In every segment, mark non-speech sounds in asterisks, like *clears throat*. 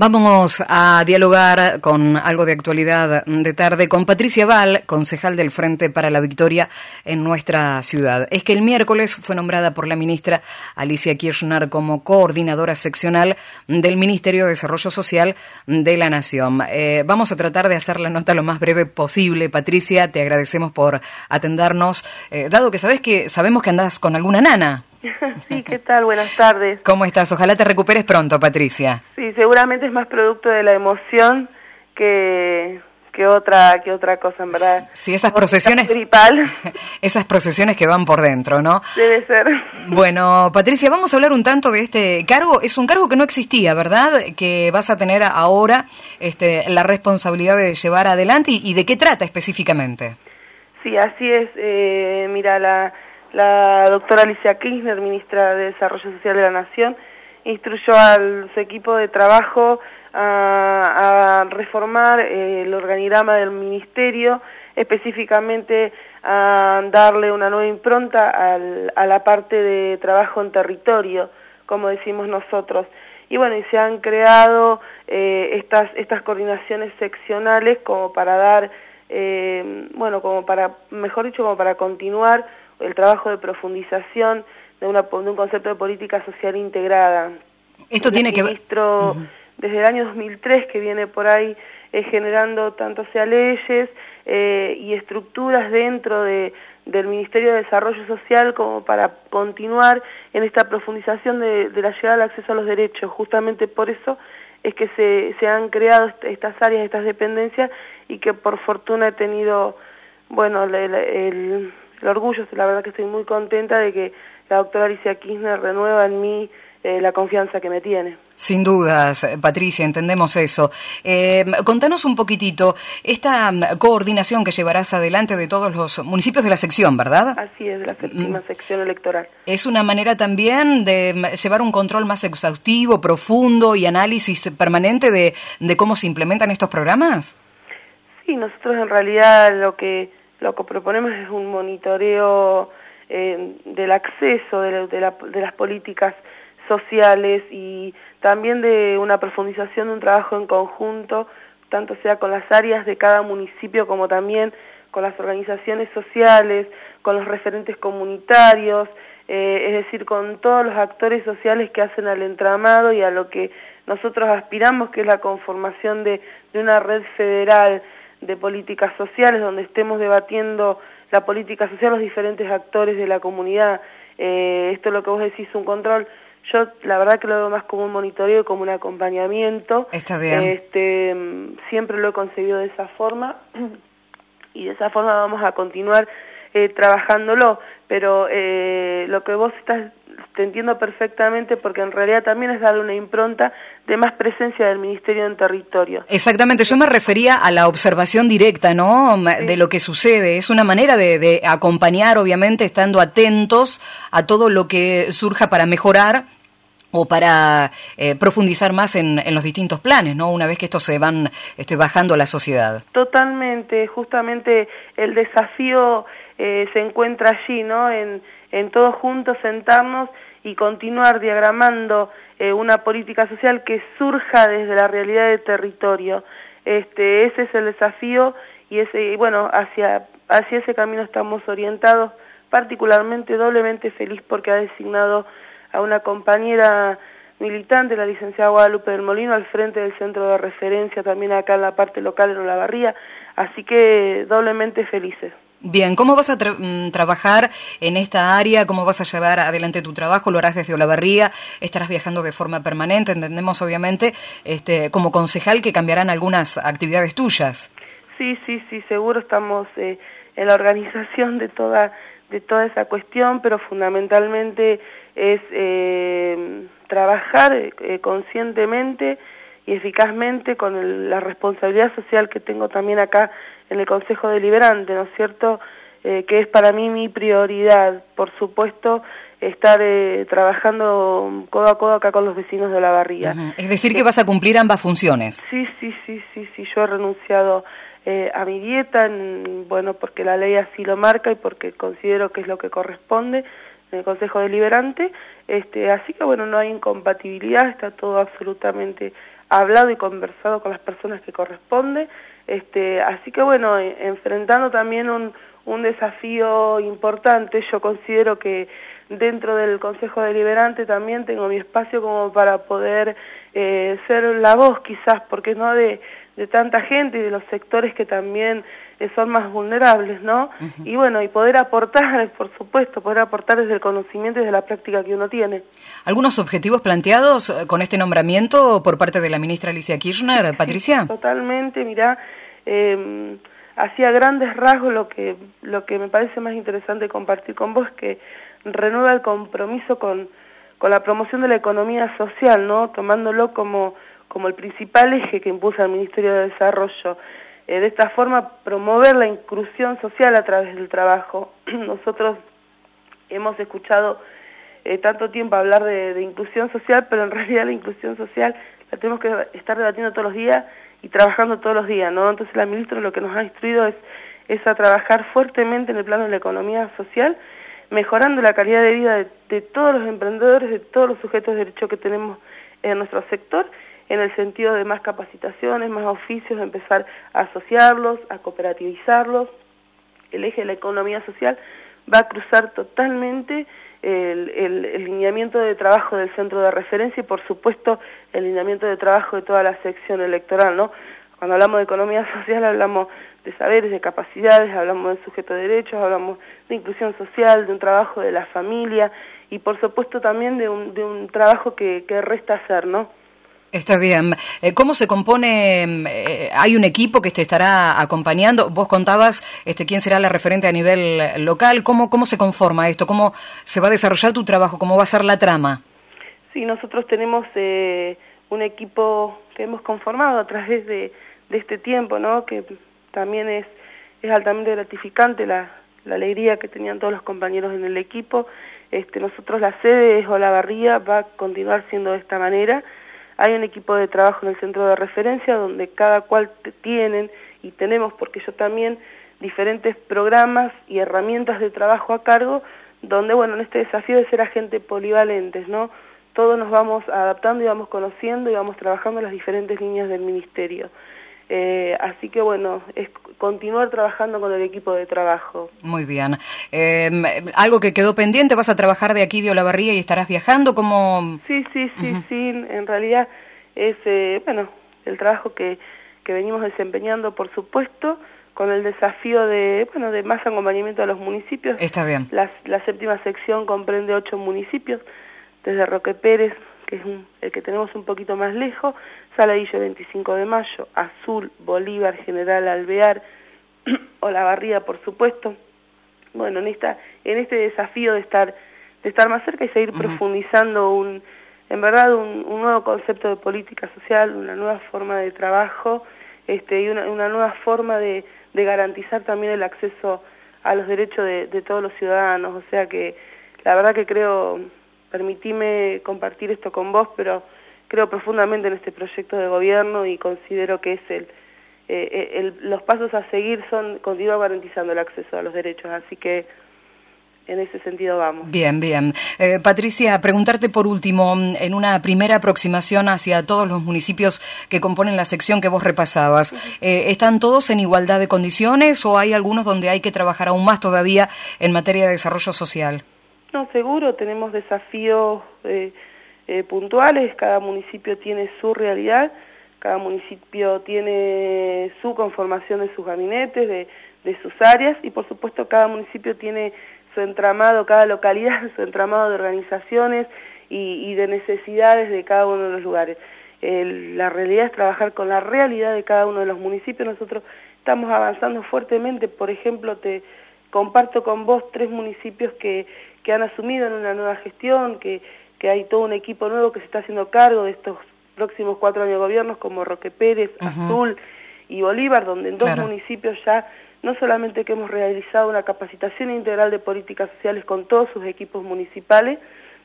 Vamos a dialogar con algo de actualidad de tarde con Patricia Val, concejal del Frente para la Victoria en nuestra ciudad. Es que el miércoles fue nombrada por la ministra Alicia Kirchner como coordinadora seccional del Ministerio de Desarrollo Social de la Nación. Eh, vamos a tratar de hacer la nota lo más breve posible. Patricia, te agradecemos por atendernos, eh, dado que sabes que sabemos que andas con alguna nana. *laughs* Sí, ¿qué tal? Buenas tardes. ¿Cómo estás? Ojalá te recuperes pronto, Patricia. Sí, seguramente es más producto de la emoción que, que otra que otra cosa, en verdad. Sí, esas procesiones *laughs* esas procesiones que van por dentro, ¿no? Debe ser. Bueno, Patricia, vamos a hablar un tanto de este cargo. Es un cargo que no existía, ¿verdad? Que vas a tener ahora este, la responsabilidad de llevar adelante y, de qué trata específicamente. Sí, así es. Eh, mira, la la doctora Alicia Kirchner, ministra de Desarrollo Social de la Nación, instruyó al su equipo de trabajo a, reformar eh, el organigrama del ministerio, específicamente a darle una nueva impronta a la parte de trabajo en territorio, como decimos nosotros. Y bueno, y se han creado eh, estas, estas coordinaciones seccionales como para dar, eh, bueno, como para, mejor dicho, como para continuar el trabajo de profundización de, una, de un concepto de política social integrada. Esto tiene que ver... Desde el año 2003 que viene por ahí eh, generando tanto sea leyes eh, y estructuras dentro de, del Ministerio de Desarrollo Social como para continuar en esta profundización de, de la llegada al acceso a los derechos. Justamente por eso es que se, se han creado estas áreas, estas dependencias y que por fortuna he tenido, bueno, el el orgullo, la verdad que estoy muy contenta de que la doctora Alicia Kirchner renueva en mí eh, la confianza que me tiene. Sin dudas, Patricia, entendemos eso. Eh, contanos un poquitito esta mm, coordinación que llevarás adelante de todos los municipios de la sección, ¿verdad? Así es, de la séptima mm. sección electoral. ¿Es una manera también de mm, llevar un control más exhaustivo, profundo y análisis permanente de, de cómo se implementan estos programas? Sí, nosotros en realidad lo que lo que proponemos es un monitoreo eh, del acceso de, las políticas sociales y también de una profundización de un trabajo en conjunto, tanto sea con las áreas de cada municipio como también con las organizaciones sociales, con los referentes comunitarios, eh, es decir, con todos los actores sociales que hacen al entramado y a lo que nosotros aspiramos, que es la conformación de una red federal de políticas sociales, donde estemos debatiendo la política social los diferentes actores de la comunidad. Eh, esto es lo que vos decís, un control. Yo la verdad que lo veo más como un monitoreo, como un acompañamiento. Está bien. Este, siempre lo he concebido de esa forma *clears throat* y de esa forma vamos a continuar eh, trabajándolo. Pero eh, lo que vos estás te entiendo perfectamente porque en realidad también es darle una impronta de más presencia del Ministerio en territorio. Exactamente, yo me refería a la observación directa, ¿no? De lo que sucede. Es una manera de, acompañar, obviamente, estando atentos a todo lo que surja para mejorar o para eh, profundizar más en, los distintos planes, ¿no? Una vez que estos se van este, bajando a la sociedad. Totalmente, justamente el desafío eh, se encuentra allí, ¿no? En, en todos juntos sentarnos y continuar diagramando eh, una política social que surja desde la realidad del territorio. Este, ese es el desafío y ese, bueno, hacia, hacia ese camino estamos orientados, particularmente doblemente feliz porque ha designado a una compañera militante, la licenciada Guadalupe del Molino, al frente del centro de referencia, también acá en la parte local en Olavarría, así que doblemente felices. Bien, ¿cómo vas a mm, trabajar en esta área? ¿Cómo vas a llevar adelante tu trabajo? ¿Lo harás desde Olavarría? ¿Estarás viajando de forma permanente? Entendemos, obviamente, este, como concejal que cambiarán algunas actividades tuyas. Sí, sí, sí, seguro estamos eh, en la organización de toda, de toda esa cuestión, pero fundamentalmente es eh, trabajar eh, conscientemente y eficazmente con la responsabilidad social que tengo también acá en el Consejo Deliberante, ¿no es cierto?, eh, que es para mí mi prioridad, por supuesto, estar eh, trabajando codo a codo acá con los vecinos de la barriga. Es decir, que vas a cumplir ambas funciones. Sí, sí, sí, sí, sí, yo he renunciado eh, a mi dieta, bueno, porque la ley así lo marca y porque considero que es lo que corresponde en el Consejo Deliberante, este, así que bueno, no hay incompatibilidad, está todo absolutamente hablado y conversado con las personas que corresponde. Este, así que bueno, enfrentando también un, un desafío importante, yo considero que dentro del Consejo Deliberante también tengo mi espacio como para poder eh, ser la voz quizás, porque no de, de tanta gente y de los sectores que también eh, son más vulnerables, ¿no? Y bueno, y poder aportar, *laughs* por supuesto, poder aportar desde el conocimiento y desde la práctica que uno tiene. ¿Algunos objetivos planteados eh, con este nombramiento por parte de la ministra Alicia Kirchner, *laughs* Patricia? totalmente, mira, eh, hacía grandes rasgos lo que, lo que me parece más interesante compartir con vos, que renueva el compromiso con, con la promoción de la economía social, ¿no? Tomándolo como, como el principal eje que impulsa el Ministerio de Desarrollo. Eh, de esta forma, promover la inclusión social a través del trabajo. *clears throat* Nosotros hemos escuchado eh, tanto tiempo hablar de, de inclusión social, pero en *laughs* realidad la inclusión social la tenemos que estar debatiendo todos los días y trabajando todos los días, ¿no? Entonces la ministra lo que nos ha instruido es, es a trabajar fuertemente en el plano de la economía social, mejorando la calidad de vida de, todos los emprendedores, de todos los sujetos de derecho que tenemos en nuestro sector, en el sentido de más capacitaciones, más oficios, empezar a asociarlos, a cooperativizarlos. El eje de la economía social va a cruzar totalmente el, el, lineamiento de trabajo del centro de referencia y por supuesto el lineamiento de trabajo de toda la sección electoral, ¿no? Cuando hablamos de economía *laughs* social hablamos de saberes, de capacidades, hablamos de sujeto de derechos, hablamos de inclusión social, de un trabajo de la familia y por supuesto también de un, de un trabajo que, que resta hacer, ¿no? Está bien. Eh, ¿Cómo se compone? Eh, ¿Hay un equipo que te estará acompañando? Vos contabas este, quién será la referente a nivel local. ¿Cómo, ¿Cómo se conforma esto? ¿Cómo se va a desarrollar tu trabajo? ¿Cómo va a ser la trama? Sí, nosotros tenemos eh, un equipo que hemos conformado a través de, de este tiempo, ¿no? Que también es, es altamente gratificante la, la alegría que tenían todos los compañeros en el equipo. Este, nosotros la sede es Olavarría, va a continuar siendo de esta manera hay un equipo de trabajo en el centro de referencia donde cada cual tienen y tenemos, porque yo también, diferentes programas y herramientas de trabajo a cargo, donde, bueno, en este desafío de ser agentes polivalentes, ¿no? Todos nos vamos adaptando y vamos conociendo y vamos trabajando las diferentes líneas del ministerio. Eh, así que bueno, es continuar trabajando con el equipo de trabajo. Muy bien. Eh, ¿Algo que quedó pendiente? ¿Vas a trabajar de aquí de Olavarría y estarás viajando? como Sí, sí, sí, sí. En realidad es, eh, bueno, el trabajo que, que venimos desempeñando, por supuesto, con el desafío de, bueno, de más acompañamiento a los municipios. Está bien. La, la séptima sección comprende ocho municipios, desde Roque Pérez, que es el que tenemos un poquito más lejos, Saladillo 25 de Mayo, Azul, Bolívar, General Alvear, *clears throat* Olavarría, por supuesto. Bueno, en esta en este desafío de estar de estar más cerca y seguir profundizando un en verdad un, un, nuevo concepto de política social, una nueva forma de trabajo, este y una, una nueva forma de, de garantizar también el acceso a los derechos de, de todos los ciudadanos, o sea que la verdad que creo permitime compartir esto con vos, pero creo profundamente en este proyecto de gobierno y considero que es el, eh, eh, los pasos a seguir son continuar garantizando el acceso a los derechos, así que en ese sentido vamos. Bien, bien. Eh, Patricia, preguntarte por último, en una primera aproximación hacia todos los municipios que componen la sección que vos repasabas, ¿están todos en igualdad de condiciones o hay algunos donde hay que trabajar aún más todavía en materia de desarrollo social? No, seguro, tenemos desafíos eh, eh, puntuales, cada municipio tiene su realidad, cada municipio tiene su conformación de sus gabinetes, de, de sus áreas y por supuesto cada municipio tiene su entramado, cada localidad, *laughs* su entramado de organizaciones y, y de necesidades de cada uno de los lugares. la realidad es trabajar con la realidad de cada uno de los municipios. Nosotros estamos avanzando fuertemente, por ejemplo, te comparto con vos tres municipios que que han asumido en una nueva gestión, que, que hay todo un equipo nuevo que se está haciendo cargo de estos próximos cuatro años de gobiernos, como Roque Pérez, Azul y Bolívar, donde en dos municipios ya no solamente que hemos realizado una capacitación integral de políticas sociales con todos sus equipos municipales,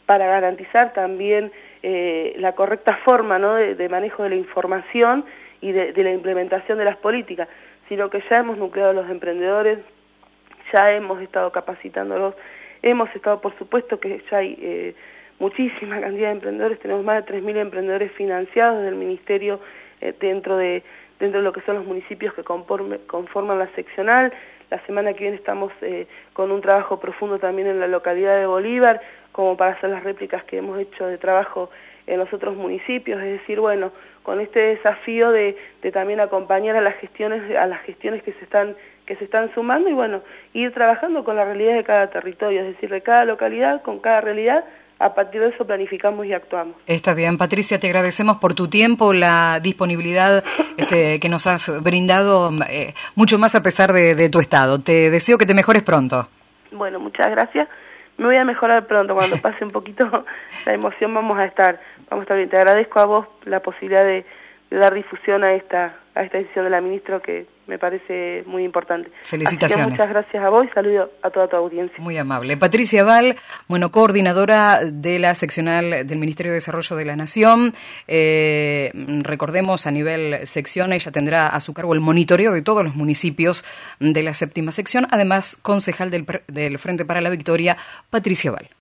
para garantizar también eh, la correcta forma ¿no? de, manejo de la información y de, de, la implementación de las políticas, sino que ya hemos nucleado a los emprendedores, ya hemos estado capacitándolos Hemos estado, por supuesto, que ya hay eh, muchísima cantidad de emprendedores, tenemos más de 3.000 emprendedores financiados del Ministerio eh, dentro, de, dentro de lo que son los municipios que conforman la seccional. La semana que viene estamos eh, con un trabajo profundo también en la localidad de Bolívar, como para hacer las réplicas que hemos hecho de trabajo en los otros municipios, es decir, bueno, con este desafío de, de también acompañar a las gestiones, a las gestiones que se están que se están sumando y bueno, ir trabajando con la realidad de cada territorio, es decir, de cada localidad, con cada realidad, a partir de eso planificamos y actuamos. Está bien, Patricia, te agradecemos por tu tiempo, la disponibilidad este, que nos has brindado, eh, mucho más a pesar de, de tu estado. Te deseo que te mejores pronto. Bueno, muchas gracias me voy a mejorar pronto, cuando pase un poquito la emoción vamos a estar, vamos a estar bien. Te agradezco a vos la posibilidad de, dar difusión a esta, a esta decisión de la ministra que me parece muy importante. Felicitaciones. muchas gracias a vos y saludo a toda tu audiencia. Muy amable. Patricia Val, bueno, coordinadora de la seccional del Ministerio de Desarrollo de la Nación. Eh, recordemos, a nivel sección, ella tendrá a su cargo el monitoreo de todos los municipios de la séptima sección. Además, concejal del, del Frente para la Victoria, Patricia Val.